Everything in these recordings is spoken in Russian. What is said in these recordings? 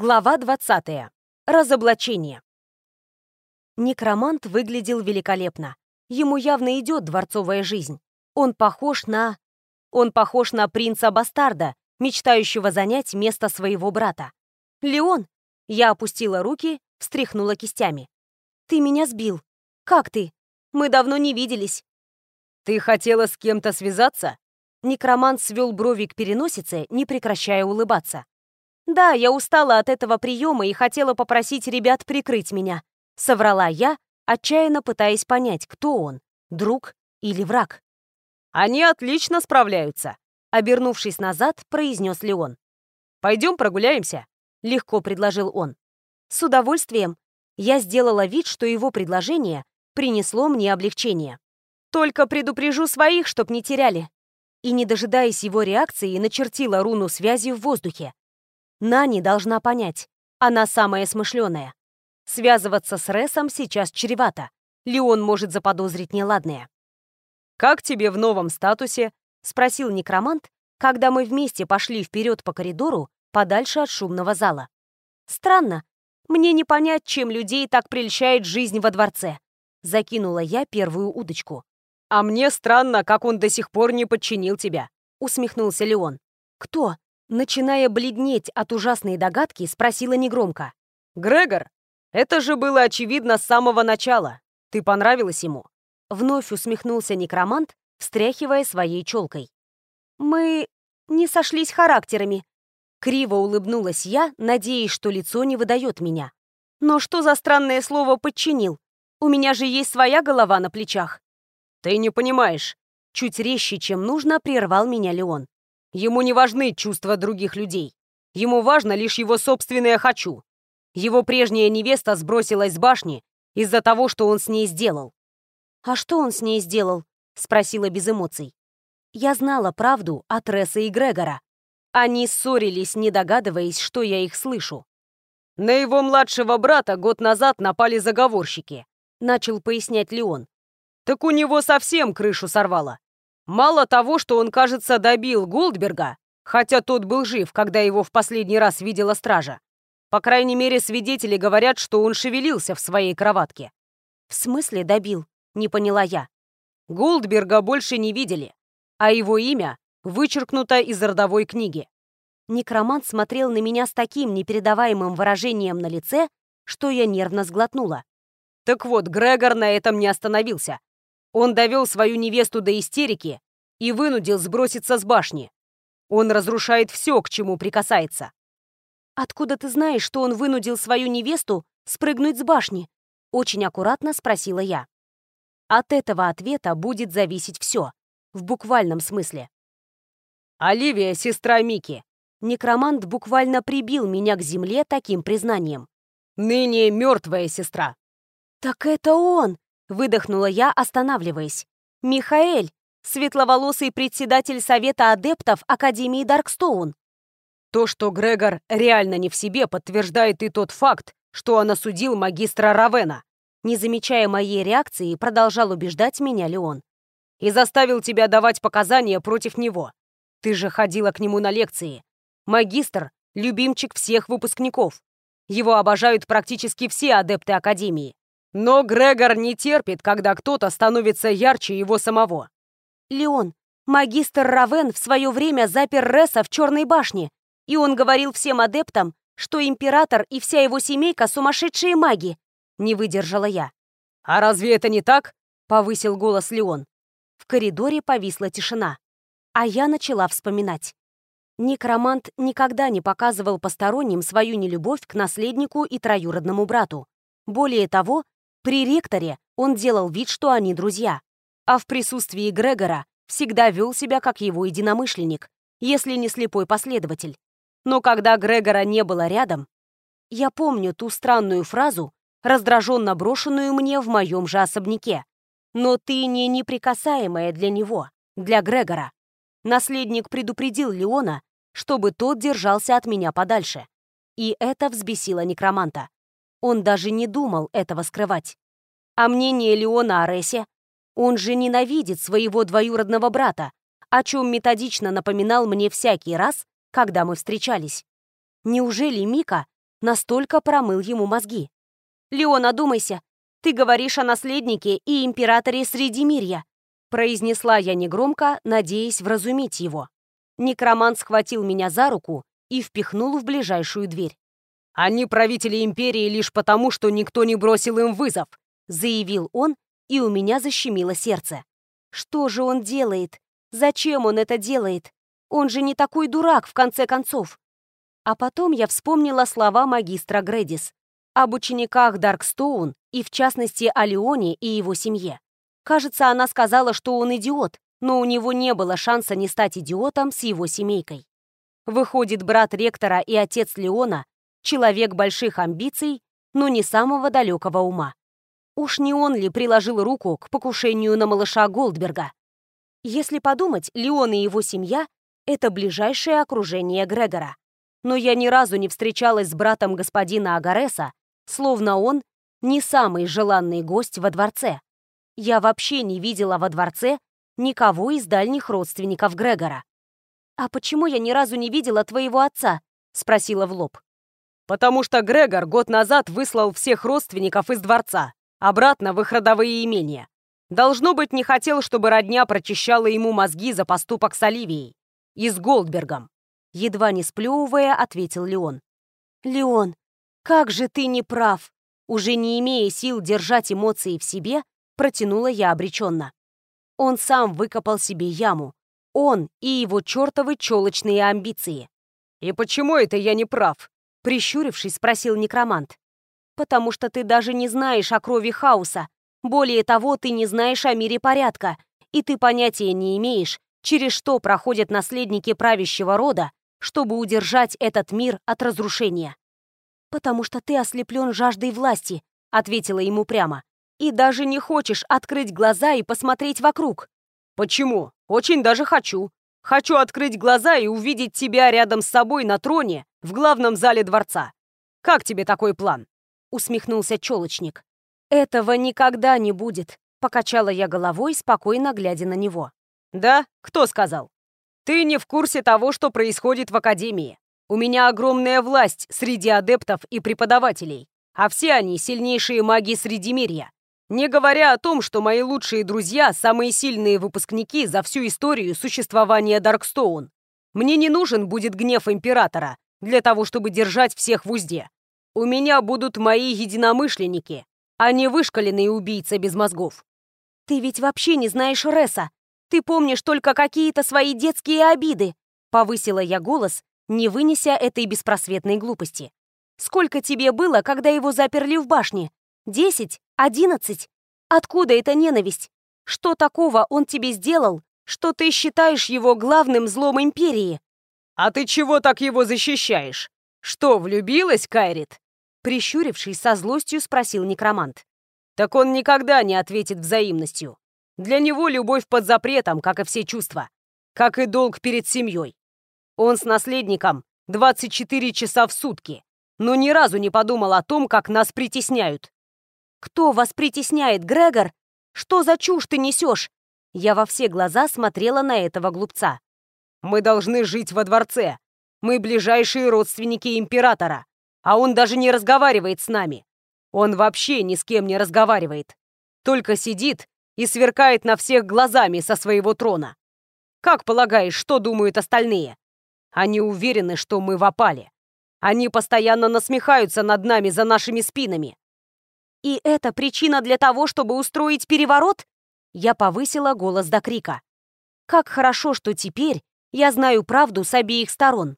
Глава 20. Разоблачение. Некромант выглядел великолепно. Ему явно идет дворцовая жизнь. Он похож на... Он похож на принца-бастарда, мечтающего занять место своего брата. «Леон!» Я опустила руки, встряхнула кистями. «Ты меня сбил. Как ты? Мы давно не виделись». «Ты хотела с кем-то связаться?» Некромант свел брови к переносице, не прекращая улыбаться. «Да, я устала от этого приема и хотела попросить ребят прикрыть меня», — соврала я, отчаянно пытаясь понять, кто он, друг или враг. «Они отлично справляются», — обернувшись назад, произнес Леон. «Пойдем прогуляемся», — легко предложил он. С удовольствием. Я сделала вид, что его предложение принесло мне облегчение. «Только предупрежу своих, чтоб не теряли». И, не дожидаясь его реакции, начертила руну связи в воздухе. Нани должна понять, она самая смышленая. Связываться с Ресом сейчас чревато. Леон может заподозрить неладное. «Как тебе в новом статусе?» — спросил некромант, когда мы вместе пошли вперед по коридору, подальше от шумного зала. «Странно. Мне не понять, чем людей так прельщает жизнь во дворце». Закинула я первую удочку. «А мне странно, как он до сих пор не подчинил тебя», — усмехнулся Леон. «Кто?» Начиная бледнеть от ужасной догадки, спросила негромко. «Грегор, это же было очевидно с самого начала. Ты понравилась ему?» Вновь усмехнулся некромант, встряхивая своей челкой. «Мы не сошлись характерами». Криво улыбнулась я, надеясь, что лицо не выдает меня. «Но что за странное слово «подчинил»? У меня же есть своя голова на плечах». «Ты не понимаешь». Чуть резче, чем нужно, прервал меня Леон. Ему не важны чувства других людей. Ему важно лишь его собственное «хочу». Его прежняя невеста сбросилась с башни из-за того, что он с ней сделал. «А что он с ней сделал?» — спросила без эмоций. Я знала правду от Ресса и Грегора. Они ссорились, не догадываясь, что я их слышу. «На его младшего брата год назад напали заговорщики», — начал пояснять Леон. «Так у него совсем крышу сорвало. Мало того, что он, кажется, добил Голдберга, хотя тот был жив, когда его в последний раз видела стража. По крайней мере, свидетели говорят, что он шевелился в своей кроватке. «В смысле добил?» — не поняла я. Голдберга больше не видели, а его имя вычеркнуто из родовой книги. Некромант смотрел на меня с таким непередаваемым выражением на лице, что я нервно сглотнула. Так вот, Грегор на этом не остановился. Он довел свою невесту до истерики и вынудил сброситься с башни. Он разрушает все, к чему прикасается. «Откуда ты знаешь, что он вынудил свою невесту спрыгнуть с башни?» Очень аккуратно спросила я. От этого ответа будет зависеть все. В буквальном смысле. «Оливия — сестра Мики». Некромант буквально прибил меня к земле таким признанием. «Ныне мертвая сестра». «Так это он!» Выдохнула я, останавливаясь. «Михаэль, светловолосый председатель Совета адептов Академии Даркстоун». То, что Грегор реально не в себе, подтверждает и тот факт, что он осудил магистра Равена. Не замечая моей реакции, продолжал убеждать меня Леон. И заставил тебя давать показания против него. Ты же ходила к нему на лекции. Магистр — любимчик всех выпускников. Его обожают практически все адепты Академии. Но Грегор не терпит, когда кто-то становится ярче его самого. Леон, магистр Равен в свое время запер Ресса в Черной башне, и он говорил всем адептам, что император и вся его семейка сумасшедшие маги. Не выдержала я. «А разве это не так?» — повысил голос Леон. В коридоре повисла тишина, а я начала вспоминать. Некромант никогда не показывал посторонним свою нелюбовь к наследнику и троюродному брату. Более того, при ректоре он делал вид, что они друзья, а в присутствии Грегора всегда вел себя как его единомышленник, если не слепой последователь. Но когда Грегора не было рядом, я помню ту странную фразу, раздраженно брошенную мне в моем же особняке. «Но ты не неприкасаемая для него, для Грегора». Наследник предупредил Леона, чтобы тот держался от меня подальше. И это взбесило некроманта. Он даже не думал этого скрывать. А мнение Леона о Ресе? Он же ненавидит своего двоюродного брата, о чем методично напоминал мне всякий раз, когда мы встречались. Неужели Мика Настолько промыл ему мозги. «Леон, одумайся. Ты говоришь о наследнике и императоре Средимирья», произнесла я негромко, надеясь вразумить его. Некромант схватил меня за руку и впихнул в ближайшую дверь. «Они правители империи лишь потому, что никто не бросил им вызов», заявил он, и у меня защемило сердце. Что же он делает? Зачем он это делает? Он же не такой дурак, в конце концов. А потом я вспомнила слова магистра Грэдис об учениках Даркстоун и, в частности, о Леоне и его семье. Кажется, она сказала, что он идиот, но у него не было шанса не стать идиотом с его семейкой. Выходит, брат ректора и отец Леона — человек больших амбиций, но не самого далекого ума. Уж не он ли приложил руку к покушению на малыша Голдберга? Если подумать, Леон и его семья — это ближайшее окружение Грегора. Но я ни разу не встречалась с братом господина Агареса, словно он не самый желанный гость во дворце. Я вообще не видела во дворце никого из дальних родственников Грегора. «А почему я ни разу не видела твоего отца?» — спросила в лоб. «Потому что Грегор год назад выслал всех родственников из дворца, обратно в их родовые имения. Должно быть, не хотел, чтобы родня прочищала ему мозги за поступок с Оливией. И с Голдбергом. Едва не сплевывая, ответил Леон. «Леон, как же ты не прав!» Уже не имея сил держать эмоции в себе, протянула я обреченно. Он сам выкопал себе яму. Он и его чертовы челочные амбиции. «И почему это я не прав?» Прищурившись, спросил некромант. «Потому что ты даже не знаешь о крови хаоса. Более того, ты не знаешь о мире порядка, и ты понятия не имеешь, через что проходят наследники правящего рода, чтобы удержать этот мир от разрушения. «Потому что ты ослеплен жаждой власти», — ответила ему прямо и даже не хочешь открыть глаза и посмотреть вокруг. Почему? Очень даже хочу. Хочу открыть глаза и увидеть тебя рядом с собой на троне в главном зале дворца. Как тебе такой план? Усмехнулся челочник. Этого никогда не будет, покачала я головой, спокойно глядя на него. Да? Кто сказал? Ты не в курсе того, что происходит в академии. У меня огромная власть среди адептов и преподавателей, а все они сильнейшие маги Средимирья. Не говоря о том, что мои лучшие друзья – самые сильные выпускники за всю историю существования Даркстоун. Мне не нужен будет гнев Императора для того, чтобы держать всех в узде. У меня будут мои единомышленники, а не вышкаленные убийцы без мозгов. Ты ведь вообще не знаешь Ресса. Ты помнишь только какие-то свои детские обиды. Повысила я голос, не вынеся этой беспросветной глупости. Сколько тебе было, когда его заперли в башне? Десять? Одиннадцать? Откуда эта ненависть? Что такого он тебе сделал, что ты считаешь его главным злом Империи?» «А ты чего так его защищаешь? Что, влюбилась, Кайрит?» Прищурившись со злостью, спросил некромант. «Так он никогда не ответит взаимностью. Для него любовь под запретом, как и все чувства. Как и долг перед семьей. Он с наследником 24 часа в сутки, но ни разу не подумал о том, как нас притесняют. «Кто вас притесняет, Грегор? Что за чушь ты несешь?» Я во все глаза смотрела на этого глупца. «Мы должны жить во дворце. Мы ближайшие родственники императора. А он даже не разговаривает с нами. Он вообще ни с кем не разговаривает. Только сидит и сверкает на всех глазами со своего трона. Как полагаешь, что думают остальные? Они уверены, что мы в опале. Они постоянно насмехаются над нами за нашими спинами. «И это причина для того, чтобы устроить переворот?» Я повысила голос до крика. «Как хорошо, что теперь я знаю правду с обеих сторон.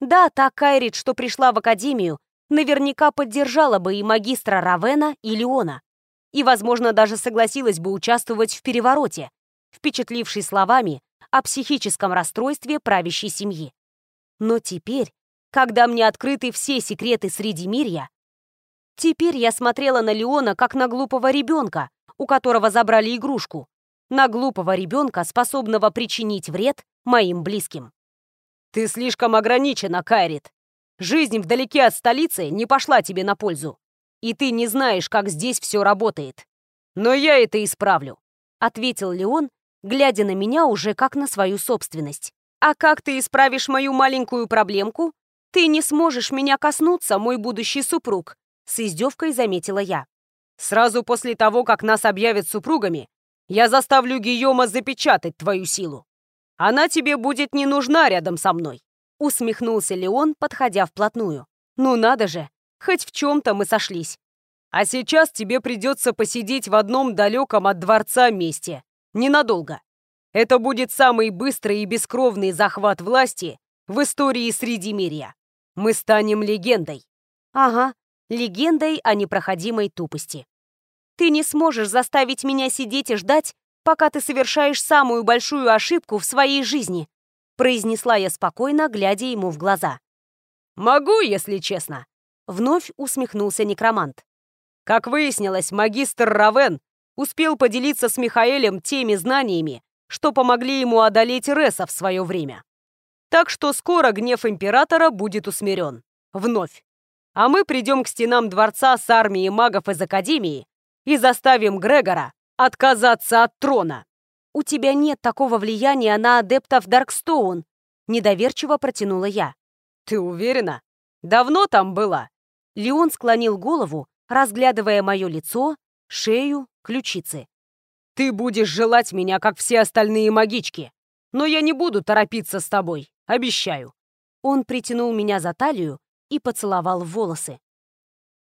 Да, та Кайрит, что пришла в Академию, наверняка поддержала бы и магистра Равена, и Леона. И, возможно, даже согласилась бы участвовать в перевороте, впечатлившись словами о психическом расстройстве правящей семьи. Но теперь, когда мне открыты все секреты Средимирья, Теперь я смотрела на Леона как на глупого ребенка, у которого забрали игрушку. На глупого ребенка, способного причинить вред моим близким. «Ты слишком ограничена, Кайрит. Жизнь вдалеке от столицы не пошла тебе на пользу. И ты не знаешь, как здесь все работает. Но я это исправлю», — ответил Леон, глядя на меня уже как на свою собственность. «А как ты исправишь мою маленькую проблемку?» «Ты не сможешь меня коснуться, мой будущий супруг», — с издевкой заметила я. «Сразу после того, как нас объявят супругами, я заставлю Гийома запечатать твою силу. Она тебе будет не нужна рядом со мной», — усмехнулся Леон, подходя вплотную. «Ну надо же, хоть в чем-то мы сошлись. А сейчас тебе придется посидеть в одном далеком от дворца месте. Ненадолго. Это будет самый быстрый и бескровный захват власти в истории Средимирья. Мы станем легендой. Ага, легендой о непроходимой тупости. Ты не сможешь заставить меня сидеть и ждать, пока ты совершаешь самую большую ошибку в своей жизни, произнесла я спокойно, глядя ему в глаза. Могу, если честно. Вновь усмехнулся некромант. Как выяснилось, магистр Равен успел поделиться с Михаэлем теми знаниями, что помогли ему одолеть Реса в свое время. Так что скоро гнев императора будет усмирен. Вновь. А мы придем к стенам дворца с армией магов из Академии и заставим Грегора отказаться от трона. «У тебя нет такого влияния на адептов Даркстоун», — недоверчиво протянула я. «Ты уверена? Давно там была?» Леон склонил голову, разглядывая мое лицо, шею, ключицы. «Ты будешь желать меня, как все остальные магички, но я не буду торопиться с тобой. Обещаю». Он притянул меня за талию и поцеловал волосы.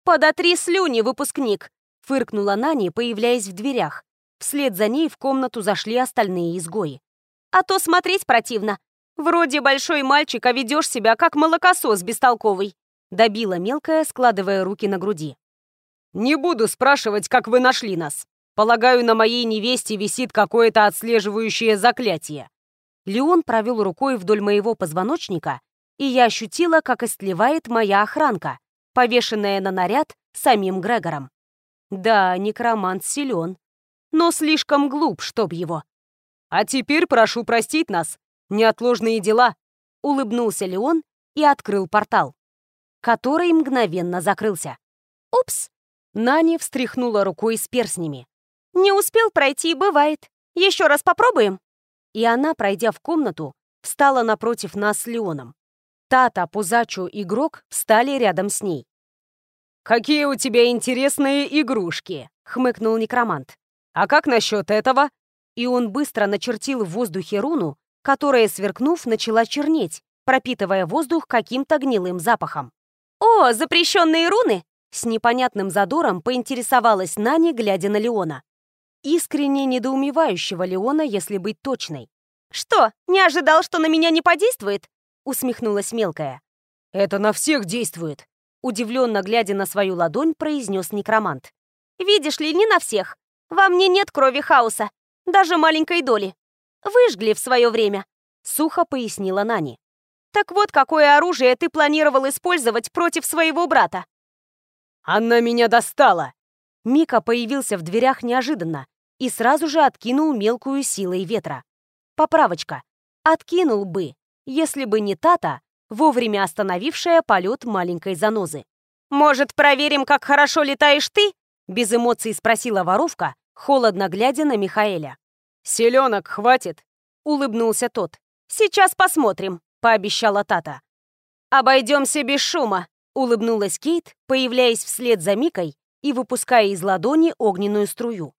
«Подотри слюни, выпускник!» — фыркнула Нани, появляясь в дверях. Вслед за ней в комнату зашли остальные изгои. «А то смотреть противно. Вроде большой мальчик, а ведешь себя как молокосос бестолковый», — добила мелкая, складывая руки на груди. «Не буду спрашивать, как вы нашли нас. Полагаю, на моей невесте висит какое-то отслеживающее заклятие. Леон провел рукой вдоль моего позвоночника, и я ощутила, как истлевает моя охранка, повешенная на наряд самим Грегором. Да, некромант силен, но слишком глуп, чтоб его. «А теперь прошу простить нас. Неотложные дела», — улыбнулся Леон и открыл портал, который мгновенно закрылся. «Упс!» Нани встряхнула рукой с перстнями. «Не успел пройти, бывает. Еще раз попробуем?» и она, пройдя в комнату, встала напротив нас с Леоном. Тата, Пузачу и Грок встали рядом с ней. «Какие у тебя интересные игрушки!» — хмыкнул некромант. «А как насчет этого?» И он быстро начертил в воздухе руну, которая, сверкнув, начала чернеть, пропитывая воздух каким-то гнилым запахом. «О, запрещенные руны!» С непонятным задором поинтересовалась Нани, глядя на Леона искренне недоумевающего Леона, если быть точной. «Что, не ожидал, что на меня не подействует?» — усмехнулась мелкая. «Это на всех действует», — удивленно глядя на свою ладонь, произнес некромант. «Видишь ли, не на всех. Во мне нет крови хаоса, даже маленькой доли. Выжгли в свое время», — сухо пояснила Нани. «Так вот, какое оружие ты планировал использовать против своего брата?» «Она меня достала!» Мика появился в дверях неожиданно, и сразу же откинул мелкую силой ветра. Поправочка. Откинул бы, если бы не Тата, вовремя остановившая полет маленькой занозы. «Может, проверим, как хорошо летаешь ты?» Без эмоций спросила воровка, холодно глядя на Михаэля. «Селенок хватит?» — улыбнулся тот. «Сейчас посмотрим», — пообещала Тата. «Обойдемся без шума», — улыбнулась Кейт, появляясь вслед за Микой и выпуская из ладони огненную струю.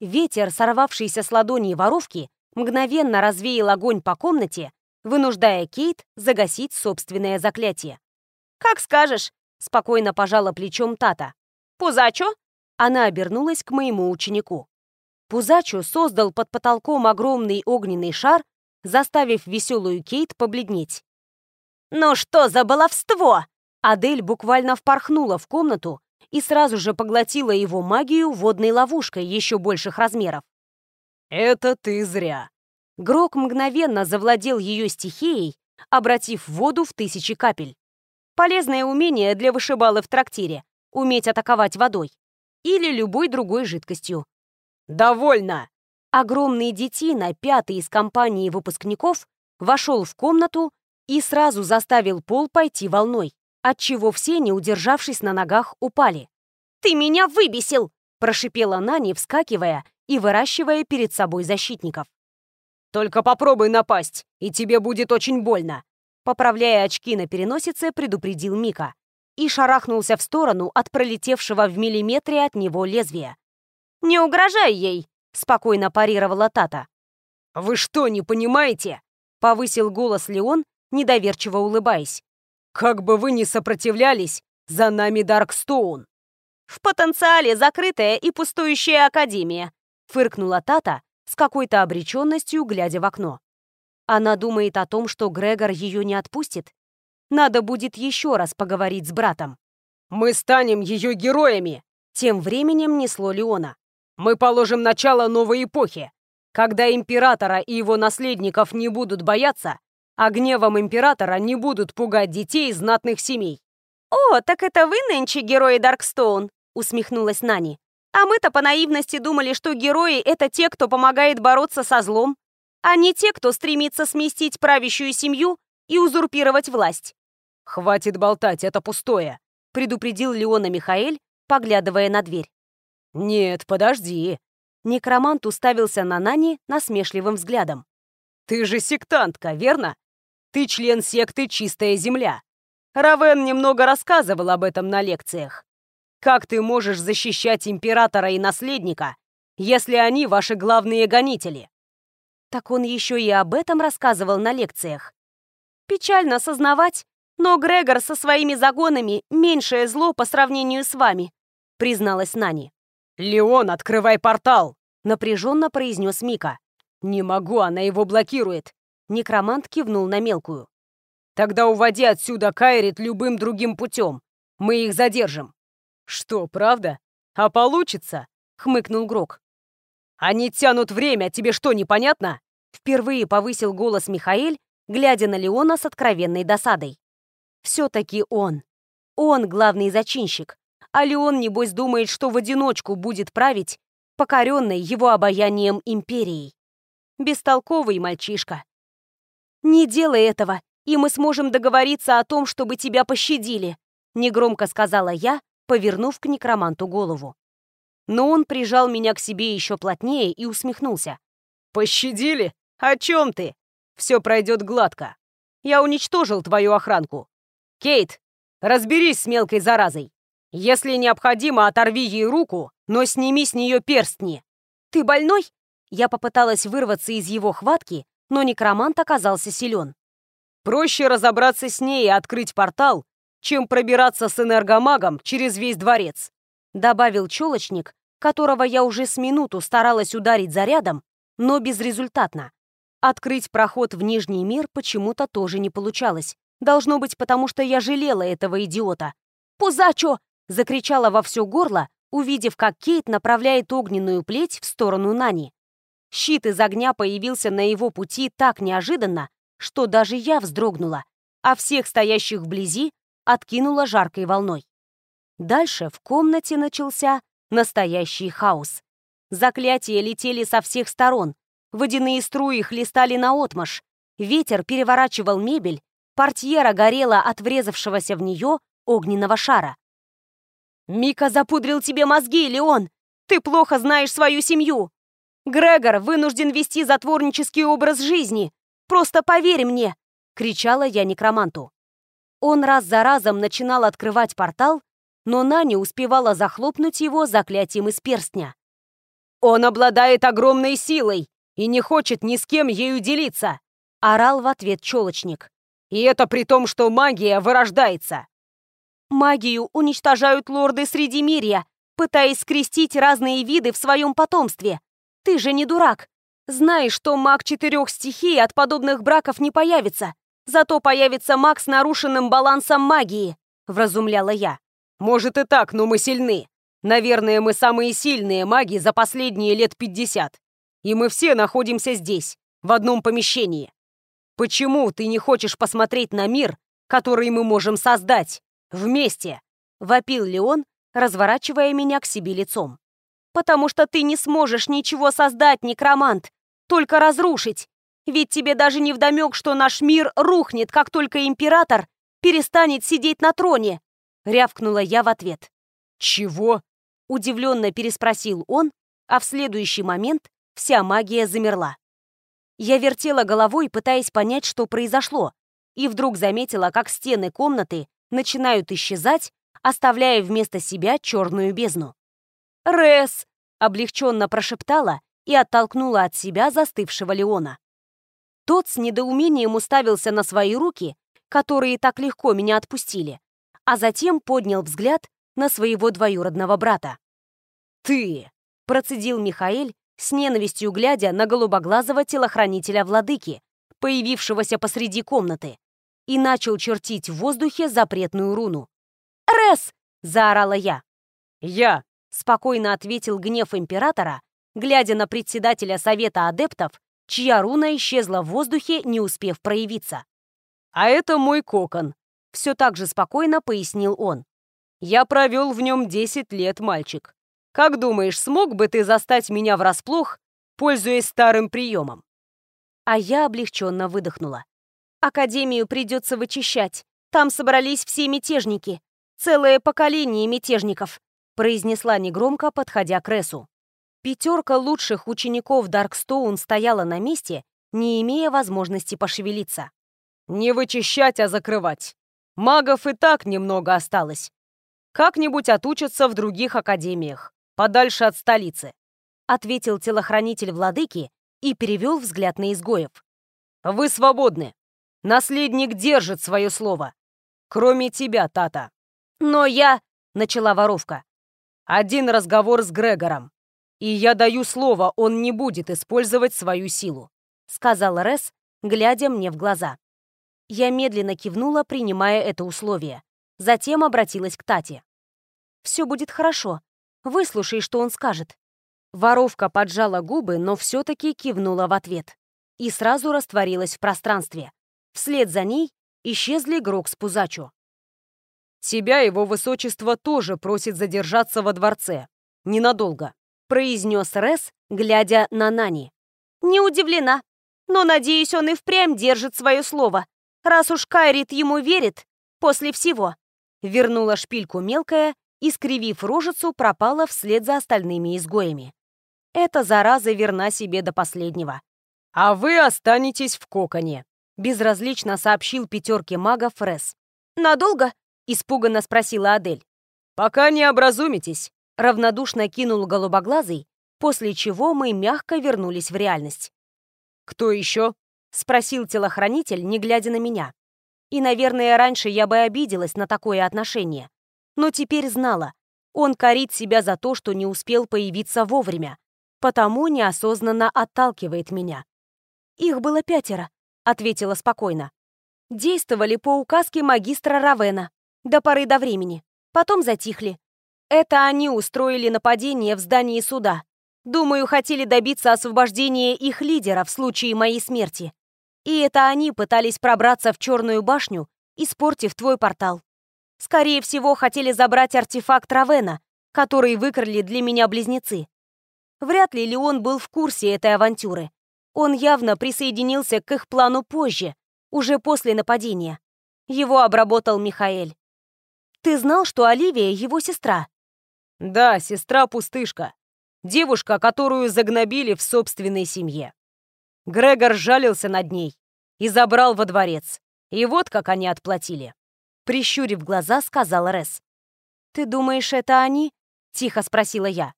Ветер, сорвавшийся с ладони воровки, мгновенно развеял огонь по комнате, вынуждая Кейт загасить собственное заклятие. «Как скажешь», — спокойно пожала плечом Тата. «Пузачо?» Она обернулась к моему ученику. Пузачо создал под потолком огромный огненный шар, заставив веселую Кейт побледнеть. «Ну что за баловство?» Адель буквально впорхнула в комнату, и сразу же поглотила его магию водной ловушкой еще больших размеров. «Это ты зря». Грок мгновенно завладел ее стихией, обратив воду в тысячи капель. Полезное умение для вышибалы в трактире — уметь атаковать водой. Или любой другой жидкостью. «Довольно!» Огромный детина, пятый из компании выпускников, вошел в комнату и сразу заставил пол пойти волной отчего все, не удержавшись на ногах, упали. «Ты меня выбесил!» – прошипела Нани, вскакивая и выращивая перед собой защитников. «Только попробуй напасть, и тебе будет очень больно!» Поправляя очки на переносице, предупредил Мика и шарахнулся в сторону от пролетевшего в миллиметре от него лезвия. «Не угрожай ей!» — спокойно парировала Тата. «Вы что, не понимаете?» — повысил голос Леон, недоверчиво улыбаясь. «Как бы вы ни сопротивлялись, за нами Даркстоун!» «В потенциале закрытая и пустующая академия», — фыркнула Тата с какой-то обреченностью, глядя в окно. Она думает о том, что Грегор ее не отпустит. Надо будет еще раз поговорить с братом. «Мы станем ее героями!» Тем временем несло Леона. «Мы положим начало новой эпохи, когда императора и его наследников не будут бояться, а гневом императора не будут пугать детей знатных семей». «О, так это вы нынче герои Даркстоун?» — усмехнулась Нани. «А мы-то по наивности думали, что герои — это те, кто помогает бороться со злом, а не те, кто стремится сместить правящую семью и узурпировать власть». «Хватит болтать, это пустое», — предупредил Леона Михаэль, поглядывая на дверь. «Нет, подожди», Некромант уставился на Нани насмешливым взглядом. «Ты же сектантка, верно? Ты член секты «Чистая земля». Равен немного рассказывал об этом на лекциях. Как ты можешь защищать императора и наследника, если они ваши главные гонители?» Так он еще и об этом рассказывал на лекциях. Печально осознавать, но Грегор со своими загонами меньшее зло по сравнению с вами, призналась Нани. «Леон, открывай портал!» — напряженно произнес Мика. «Не могу, она его блокирует!» Некромант кивнул на мелкую. «Тогда уводи отсюда Кайрит любым другим путем. Мы их задержим». «Что, правда? А получится?» — хмыкнул Грок. «Они тянут время, тебе что, непонятно?» Впервые повысил голос Михаэль, глядя на Леона с откровенной досадой. «Все-таки он. Он главный зачинщик а Леон, небось, думает, что в одиночку будет править, покоренной его обаянием империей. Бестолковый мальчишка. «Не делай этого, и мы сможем договориться о том, чтобы тебя пощадили», негромко сказала я, повернув к некроманту голову. Но он прижал меня к себе еще плотнее и усмехнулся. «Пощадили? О чем ты? Все пройдет гладко. Я уничтожил твою охранку. Кейт, разберись с мелкой заразой. Если необходимо, оторви ей руку, но сними с нее перстни. Ты больной? Я попыталась вырваться из его хватки, но некромант оказался силен. Проще разобраться с ней и открыть портал, чем пробираться с энергомагом через весь дворец, добавил челочник, которого я уже с минуту старалась ударить зарядом, но безрезультатно. Открыть проход в Нижний мир почему-то тоже не получалось. Должно быть, потому что я жалела этого идиота. «Пузачо, закричала во все горло, увидев, как Кейт направляет огненную плеть в сторону Нани. Щит из огня появился на его пути так неожиданно, что даже я вздрогнула, а всех стоящих вблизи откинула жаркой волной. Дальше в комнате начался настоящий хаос. Заклятия летели со всех сторон, водяные струи хлестали наотмашь, ветер переворачивал мебель, портьера горела от врезавшегося в нее огненного шара. «Мика запудрил тебе мозги, Леон! Ты плохо знаешь свою семью! Грегор вынужден вести затворнический образ жизни! Просто поверь мне!» — кричала я некроманту. Он раз за разом начинал открывать портал, но Нани успевала захлопнуть его заклятием из перстня. «Он обладает огромной силой и не хочет ни с кем ею делиться!» — орал в ответ челочник. «И это при том, что магия вырождается!» Магию уничтожают лорды Средимирья, пытаясь скрестить разные виды в своем потомстве. Ты же не дурак. Знаешь, что маг четырех стихий от подобных браков не появится. Зато появится маг с нарушенным балансом магии, вразумляла я. Может и так, но мы сильны. Наверное, мы самые сильные маги за последние лет пятьдесят. И мы все находимся здесь, в одном помещении. Почему ты не хочешь посмотреть на мир, который мы можем создать? Вместе!» — вопил Леон, разворачивая меня к себе лицом. «Потому что ты не сможешь ничего создать, некромант, только разрушить. Ведь тебе даже не вдомек, что наш мир рухнет, как только император перестанет сидеть на троне!» — рявкнула я в ответ. «Чего?» — удивленно переспросил он, а в следующий момент вся магия замерла. Я вертела головой, пытаясь понять, что произошло, и вдруг заметила, как стены комнаты начинают исчезать, оставляя вместо себя черную бездну. «Рэс!» — облегченно прошептала и оттолкнула от себя застывшего Леона. Тот с недоумением уставился на свои руки, которые так легко меня отпустили, а затем поднял взгляд на своего двоюродного брата. «Ты!» — процедил Михаэль, с ненавистью глядя на голубоглазого телохранителя владыки, появившегося посреди комнаты, и начал чертить в воздухе запретную руну. «Рес!» — заорала я. «Я!» — спокойно ответил гнев императора, глядя на председателя Совета Адептов, чья руна исчезла в воздухе, не успев проявиться. «А это мой кокон», — все так же спокойно пояснил он. «Я провел в нем 10 лет, мальчик. Как думаешь, смог бы ты застать меня врасплох, пользуясь старым приемом?» А я облегченно выдохнула. «Академию придется вычищать. Там собрались все мятежники. Целое поколение мятежников», произнесла негромко, подходя к Ресу. Пятерка лучших учеников Даркстоун стояла на месте, не имея возможности пошевелиться. «Не вычищать, а закрывать. Магов и так немного осталось. Как-нибудь отучатся в других академиях подальше от столицы», ответил телохранитель владыки и перевел взгляд на изгоев. «Вы свободны. Наследник держит свое слово. Кроме тебя, Тата». «Но я...» — начала воровка. «Один разговор с Грегором. И я даю слово, он не будет использовать свою силу», — сказал Рес, глядя мне в глаза. Я медленно кивнула, принимая это условие. Затем обратилась к Тате. «Все будет хорошо. Выслушай, что он скажет». Воровка поджала губы, но все-таки кивнула в ответ. И сразу растворилась в пространстве. Вслед за ней исчезли Грок с Пузачу. «Тебя его высочество тоже просит задержаться во дворце. Ненадолго», — произнес Рес, глядя на Нани. «Не удивлена, но, надеюсь, он и впрямь держит свое слово, раз уж Кайрит ему верит после всего». Вернула шпильку мелкая и, скривив рожицу, пропала вслед за остальными изгоями. Эта зараза верна себе до последнего. «А вы останетесь в коконе», — безразлично сообщил пятерке магов Фрес. «Надолго?» — испуганно спросила Адель. «Пока не образумитесь», — равнодушно кинул голубоглазый, после чего мы мягко вернулись в реальность. «Кто еще?» — спросил телохранитель, не глядя на меня. И, наверное, раньше я бы обиделась на такое отношение но теперь знала, он корит себя за то, что не успел появиться вовремя, потому неосознанно отталкивает меня. «Их было пятеро», — ответила спокойно. «Действовали по указке магистра Равена, до поры до времени, потом затихли. Это они устроили нападение в здании суда. Думаю, хотели добиться освобождения их лидера в случае моей смерти. И это они пытались пробраться в Черную башню, испортив твой портал. Скорее всего, хотели забрать артефакт Равена, который выкрали для меня близнецы. Вряд ли Леон был в курсе этой авантюры. Он явно присоединился к их плану позже, уже после нападения. Его обработал Михаэль. «Ты знал, что Оливия — его сестра?» «Да, сестра-пустышка. Девушка, которую загнобили в собственной семье. Грегор жалился над ней и забрал во дворец. И вот как они отплатили. Прищурив глаза, сказал Рес. «Ты думаешь, это они?» — тихо спросила я.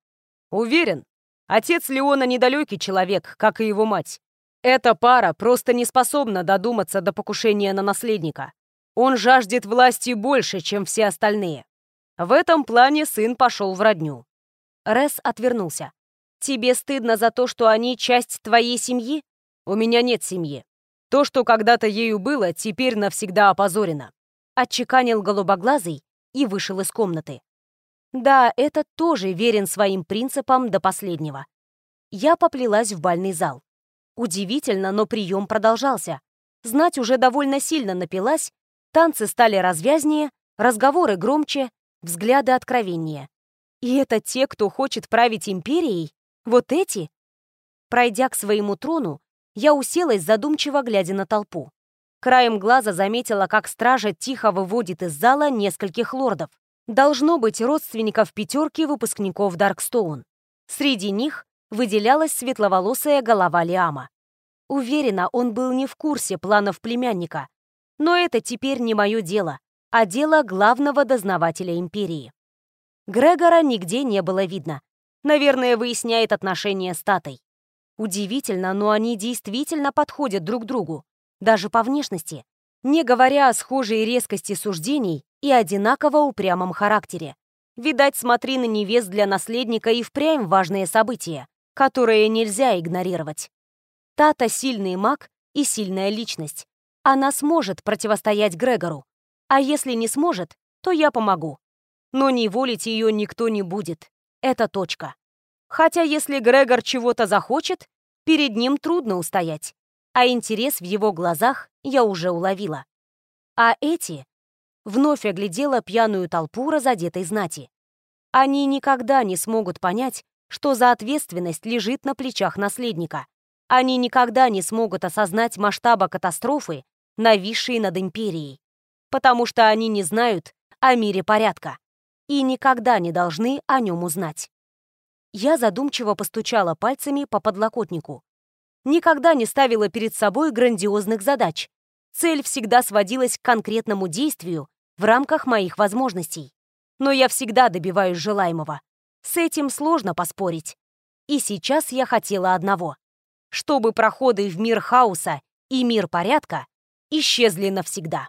«Уверен. Отец Леона недалекий человек, как и его мать. Эта пара просто не способна додуматься до покушения на наследника. Он жаждет власти больше, чем все остальные. В этом плане сын пошел в родню». Рес отвернулся. «Тебе стыдно за то, что они часть твоей семьи?» «У меня нет семьи. То, что когда-то ею было, теперь навсегда опозорено отчеканил голубоглазый и вышел из комнаты. Да, этот тоже верен своим принципам до последнего. Я поплелась в бальный зал. Удивительно, но прием продолжался. Знать уже довольно сильно напилась, танцы стали развязнее, разговоры громче, взгляды откровеннее. И это те, кто хочет править империей? Вот эти? Пройдя к своему трону, я уселась, задумчиво глядя на толпу. Краем глаза заметила, как стража тихо выводит из зала нескольких лордов. Должно быть родственников пятерки выпускников Даркстоун. Среди них выделялась светловолосая голова Лиама. Уверена, он был не в курсе планов племянника. Но это теперь не мое дело, а дело главного дознавателя Империи. Грегора нигде не было видно. Наверное, выясняет отношения с Татой. Удивительно, но они действительно подходят друг другу, даже по внешности, не говоря о схожей резкости суждений и одинаково упрямом характере. Видать, смотри на невест для наследника и впрямь важное событие, которое нельзя игнорировать. Тата сильный маг и сильная личность. Она сможет противостоять Грегору. А если не сможет, то я помогу. Но не волить ее никто не будет. Это точка. Хотя если Грегор чего-то захочет, перед ним трудно устоять. А интерес в его глазах я уже уловила. А эти вновь оглядела пьяную толпу разодетой знати. Они никогда не смогут понять, что за ответственность лежит на плечах наследника. Они никогда не смогут осознать масштаба катастрофы, нависшей над империей, потому что они не знают о мире порядка и никогда не должны о нем узнать. Я задумчиво постучала пальцами по подлокотнику. Никогда не ставила перед собой грандиозных задач. Цель всегда сводилась к конкретному действию в рамках моих возможностей. Но я всегда добиваюсь желаемого. С этим сложно поспорить. И сейчас я хотела одного. Чтобы проходы в мир хаоса и мир порядка исчезли навсегда.